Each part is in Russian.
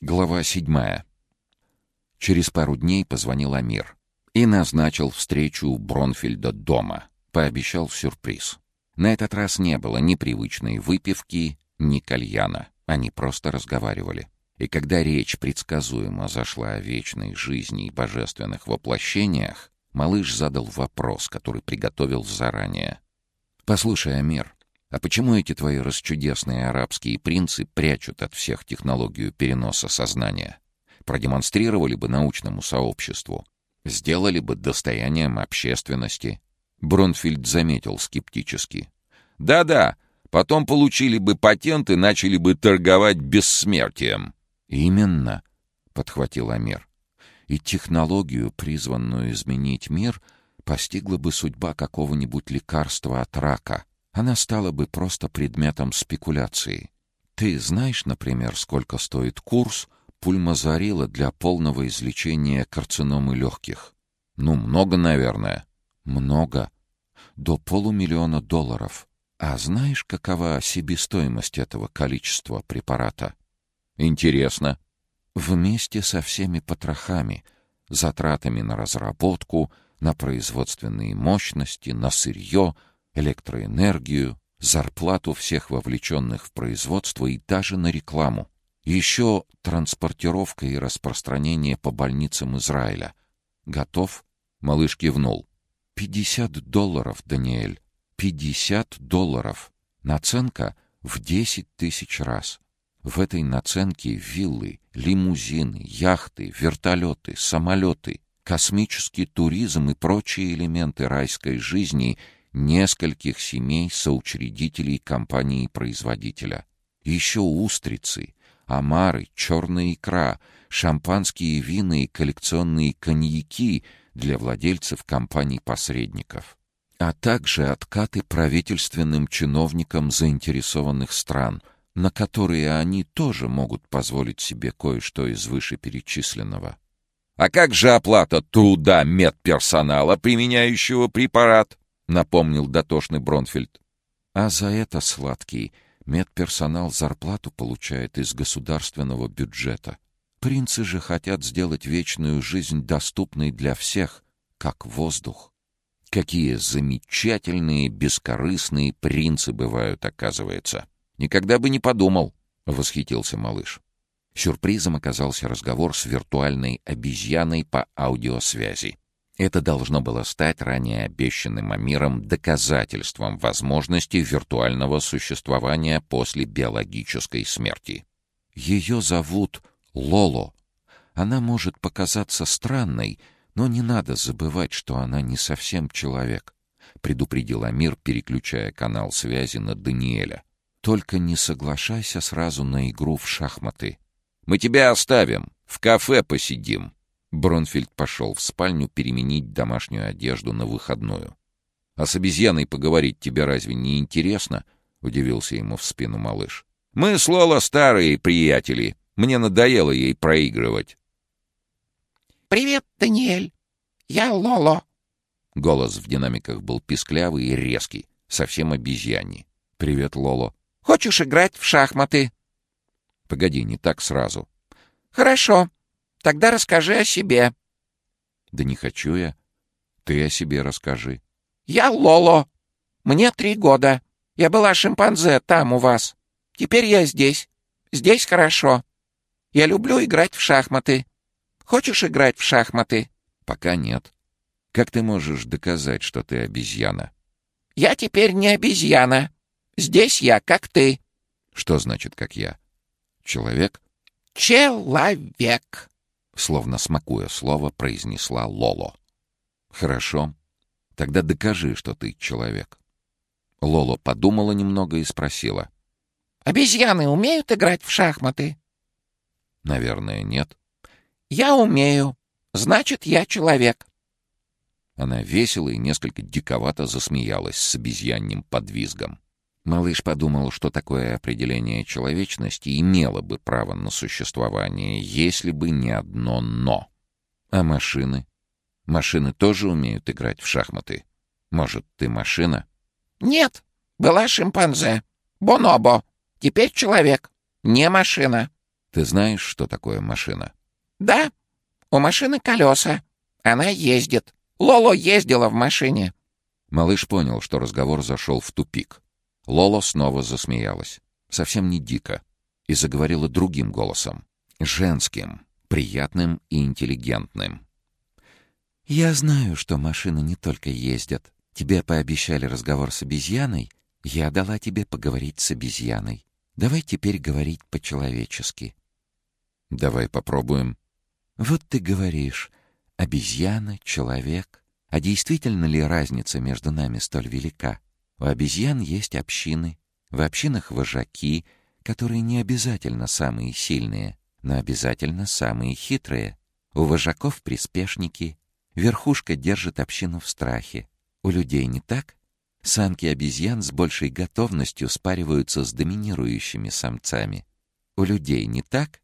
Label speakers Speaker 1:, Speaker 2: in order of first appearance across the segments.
Speaker 1: Глава седьмая. Через пару дней позвонил Амир и назначил встречу у Бронфельда дома. Пообещал сюрприз. На этот раз не было ни привычной выпивки, ни кальяна. Они просто разговаривали. И когда речь предсказуемо зашла о вечной жизни и божественных воплощениях, малыш задал вопрос, который приготовил заранее. «Послушай, Амир, а почему эти твои расчудесные арабские принцы прячут от всех технологию переноса сознания? Продемонстрировали бы научному сообществу, сделали бы достоянием общественности». Бронфильд заметил скептически. «Да-да, потом получили бы патент и начали бы торговать бессмертием». «Именно», — подхватил Амир. «И технологию, призванную изменить мир, постигла бы судьба какого-нибудь лекарства от рака. Она стала бы просто предметом спекуляции. Ты знаешь, например, сколько стоит курс пульмазарила для полного излечения карциномы легких? Ну, много, наверное. Много. До полумиллиона долларов. А знаешь, какова себестоимость этого количества препарата? Интересно. Вместе со всеми потрохами, затратами на разработку, на производственные мощности, на сырье, электроэнергию, зарплату всех вовлеченных в производство и даже на рекламу. Еще транспортировка и распространение по больницам Израиля. Готов? Малыш кивнул. «Пятьдесят долларов, Даниэль. Пятьдесят долларов. Наценка в десять тысяч раз. В этой наценке виллы, лимузины, яхты, вертолеты, самолеты, космический туризм и прочие элементы райской жизни нескольких семей соучредителей компании-производителя. Еще устрицы, омары, черная икра, шампанские вина и коллекционные коньяки для владельцев компаний-посредников а также откаты правительственным чиновникам заинтересованных стран — на которые они тоже могут позволить себе кое-что из вышеперечисленного. «А как же оплата труда медперсонала, применяющего препарат?» — напомнил дотошный Бронфельд. «А за это, сладкий, медперсонал зарплату получает из государственного бюджета. Принцы же хотят сделать вечную жизнь доступной для всех, как воздух. Какие замечательные, бескорыстные принцы бывают, оказывается!» Никогда бы не подумал, — восхитился малыш. Сюрпризом оказался разговор с виртуальной обезьяной по аудиосвязи. Это должно было стать ранее обещанным Амиром доказательством возможности виртуального существования после биологической смерти. Ее зовут Лоло. Она может показаться странной, но не надо забывать, что она не совсем человек, предупредил Амир, переключая канал связи на Даниэля. Только не соглашайся сразу на игру в шахматы. Мы тебя оставим, в кафе посидим. Бронфельд пошел в спальню переменить домашнюю одежду на выходную. «А с обезьяной поговорить тебе разве не интересно?» — удивился ему в спину малыш. «Мы с Лола старые приятели. Мне надоело ей проигрывать».
Speaker 2: «Привет, Даниэль. Я Лоло».
Speaker 1: Голос в динамиках был писклявый и резкий, совсем обезьяний. «Привет, Лоло.
Speaker 2: Хочешь играть в шахматы?»
Speaker 1: «Погоди, не так сразу».
Speaker 2: «Хорошо. Тогда расскажи о себе».
Speaker 1: «Да не хочу я. Ты о себе расскажи».
Speaker 2: «Я Лоло. Мне три года. Я была шимпанзе там у вас. Теперь я здесь. Здесь хорошо. Я люблю играть в шахматы. Хочешь играть в шахматы?»
Speaker 1: «Пока нет. Как ты можешь доказать, что ты обезьяна?»
Speaker 2: «Я теперь не обезьяна. Здесь я, как ты».
Speaker 1: «Что значит, как я? Человек?»
Speaker 2: «Человек», —
Speaker 1: словно смакуя слово, произнесла Лоло. «Хорошо. Тогда докажи, что ты человек». Лоло подумала немного и спросила.
Speaker 2: «Обезьяны умеют играть в шахматы?»
Speaker 1: «Наверное, нет».
Speaker 2: «Я умею. Значит, я человек».
Speaker 1: Она весело и несколько диковато засмеялась с обезьянным подвизгом. Малыш подумал, что такое определение человечности имело бы право на существование, если бы не одно «но». А машины? Машины тоже умеют играть в шахматы? Может, ты машина?
Speaker 2: Нет, была шимпанзе. Бонобо. Теперь человек. Не машина.
Speaker 1: Ты знаешь, что такое машина?
Speaker 2: Да, у машины колеса. Она ездит. Лоло ездила в машине.
Speaker 1: Малыш понял, что разговор зашел в тупик. Лоло снова засмеялась. Совсем не дико. И заговорила другим голосом. Женским, приятным и интеллигентным. «Я знаю, что машины не только ездят. Тебе пообещали разговор с обезьяной. Я дала тебе поговорить с обезьяной. Давай теперь говорить по-человечески». «Давай попробуем». «Вот ты говоришь, обезьяна, человек. А действительно ли разница между нами столь велика? У обезьян есть общины, в общинах вожаки, которые не обязательно самые сильные, но обязательно самые хитрые. У вожаков приспешники, верхушка держит общину в страхе. У людей не так? Самки обезьян с большей готовностью спариваются с доминирующими самцами. У людей не так?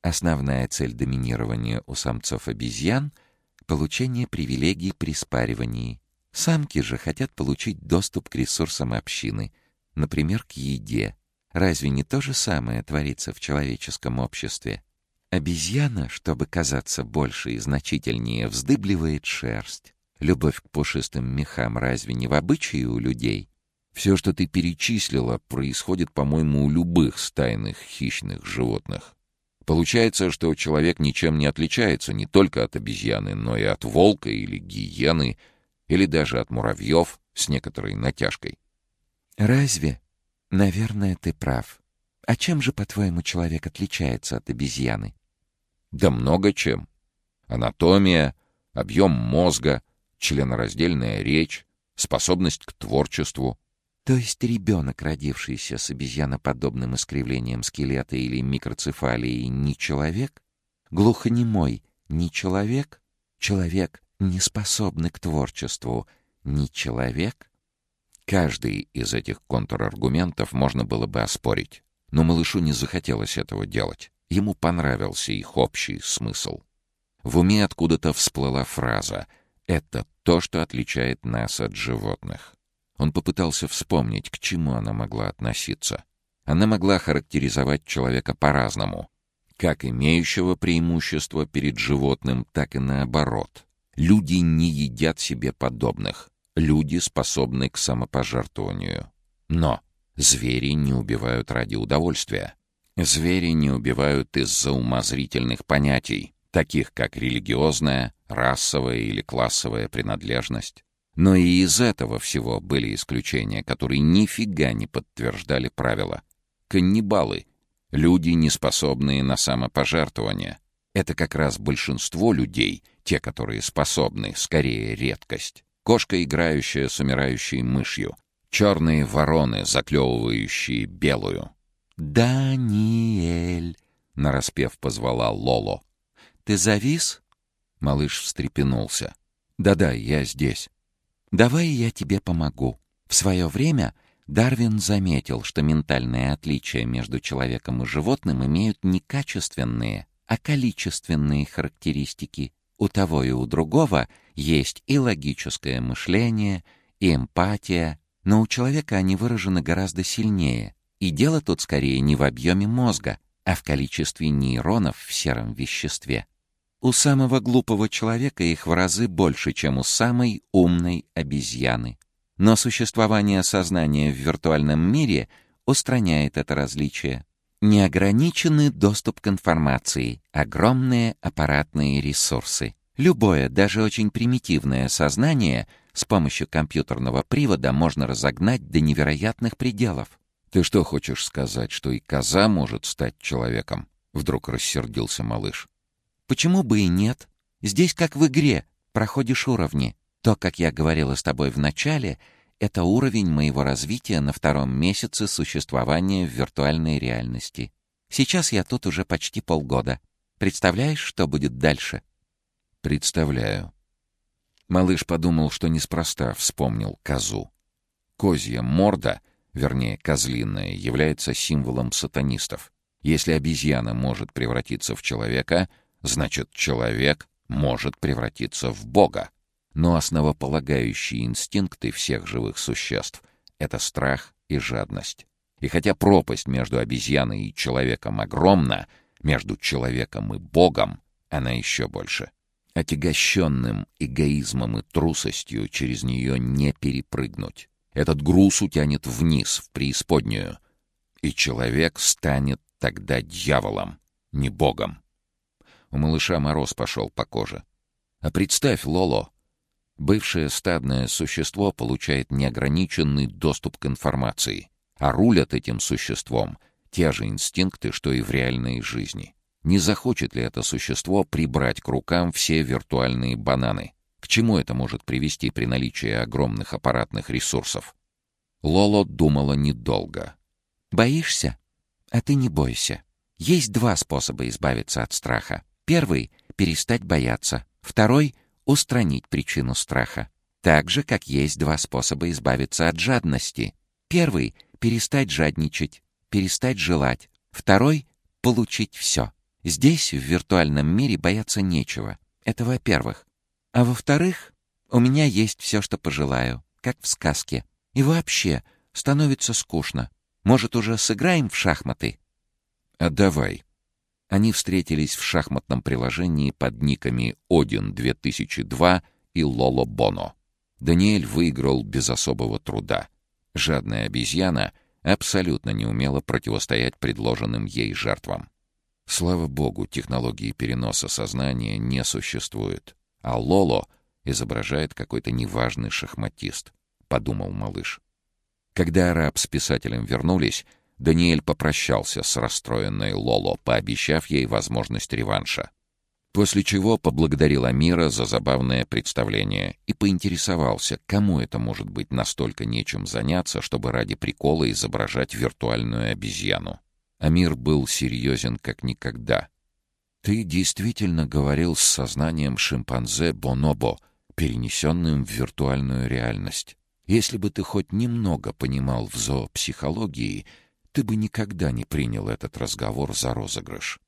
Speaker 1: Основная цель доминирования у самцов обезьян — получение привилегий при спаривании. Самки же хотят получить доступ к ресурсам общины, например, к еде. Разве не то же самое творится в человеческом обществе? Обезьяна, чтобы казаться больше и значительнее, вздыбливает шерсть. Любовь к пушистым мехам разве не в обычае у людей? Все, что ты перечислила, происходит, по-моему, у любых стайных хищных животных. Получается, что человек ничем не отличается не только от обезьяны, но и от волка или гиены, или даже от муравьев с некоторой натяжкой. «Разве? Наверное, ты прав. А чем же, по-твоему, человек отличается от обезьяны?» «Да много чем. Анатомия, объем мозга, членораздельная речь, способность к творчеству, то есть ребенок, родившийся с обезьяноподобным искривлением скелета или микроцефалией, не человек? Глухонемой не человек? Человек, не способный к творчеству, не человек? Каждый из этих контраргументов можно было бы оспорить, но малышу не захотелось этого делать. Ему понравился их общий смысл. В уме откуда-то всплыла фраза «Это то, что отличает нас от животных». Он попытался вспомнить, к чему она могла относиться. Она могла характеризовать человека по-разному, как имеющего преимущество перед животным, так и наоборот. Люди не едят себе подобных. Люди способны к самопожертвованию. Но звери не убивают ради удовольствия. Звери не убивают из-за умозрительных понятий, таких как религиозная, расовая или классовая принадлежность. Но и из этого всего были исключения, которые нифига не подтверждали правила. Каннибалы — люди, не способные на самопожертвование. Это как раз большинство людей, те, которые способны, скорее редкость. Кошка, играющая с умирающей мышью. Черные вороны, заклевывающие белую. «Даниэль!» — нараспев позвала Лоло. «Ты завис?» Малыш встрепенулся. «Да-да, я здесь». Давай я тебе помогу. В свое время Дарвин заметил, что ментальные отличия между человеком и животным имеют не качественные, а количественные характеристики. У того и у другого есть и логическое мышление, и эмпатия, но у человека они выражены гораздо сильнее. И дело тут скорее не в объеме мозга, а в количестве нейронов в сером веществе. У самого глупого человека их в разы больше, чем у самой умной обезьяны. Но существование сознания в виртуальном мире устраняет это различие. Неограниченный доступ к информации, огромные аппаратные ресурсы. Любое, даже очень примитивное сознание с помощью компьютерного привода можно разогнать до невероятных пределов. «Ты что хочешь сказать, что и коза может стать человеком?» Вдруг рассердился малыш. Почему бы и нет? Здесь как в игре, проходишь уровни. То, как я говорила с тобой в начале, это уровень моего развития на втором месяце существования в виртуальной реальности. Сейчас я тут уже почти полгода. Представляешь, что будет дальше? Представляю. Малыш подумал, что неспроста вспомнил козу. Козья морда, вернее, козлиная, является символом сатанистов. Если обезьяна может превратиться в человека — Значит, человек может превратиться в Бога. Но основополагающие инстинкты всех живых существ — это страх и жадность. И хотя пропасть между обезьяной и человеком огромна, Между человеком и Богом она еще больше. Отягощенным эгоизмом и трусостью через нее не перепрыгнуть. Этот груз утянет вниз, в преисподнюю. И человек станет тогда дьяволом, не богом. У малыша мороз пошел по коже. А представь, Лоло, бывшее стадное существо получает неограниченный доступ к информации, а рулят этим существом те же инстинкты, что и в реальной жизни. Не захочет ли это существо прибрать к рукам все виртуальные бананы? К чему это может привести при наличии огромных аппаратных ресурсов? Лоло думала недолго.
Speaker 2: «Боишься? А ты не бойся. Есть два способа избавиться от страха. Первый — перестать бояться. Второй — устранить причину страха. Так же, как есть два способа избавиться от жадности. Первый — перестать жадничать, перестать желать. Второй — получить все. Здесь, в виртуальном мире, бояться нечего. Это во-первых. А во-вторых, у меня есть все, что пожелаю, как в сказке. И вообще, становится скучно. Может, уже сыграем в шахматы?
Speaker 1: А давай. Они встретились в шахматном приложении под никами Один-2002 и Лоло Боно. Даниэль выиграл без особого труда. Жадная обезьяна абсолютно не умела противостоять предложенным ей жертвам. Слава богу, технологии переноса сознания не существует. А Лоло изображает какой-то неважный шахматист, подумал малыш. Когда араб с писателем вернулись, Даниэль попрощался с расстроенной Лоло, пообещав ей возможность реванша. После чего поблагодарил Амира за забавное представление и поинтересовался, кому это может быть настолько нечем заняться, чтобы ради прикола изображать виртуальную обезьяну. Амир был серьезен как никогда. «Ты действительно говорил с сознанием шимпанзе Бонобо, перенесенным в виртуальную реальность. Если бы ты хоть немного понимал в зоопсихологии, ты бы никогда не принял этот разговор за розыгрыш.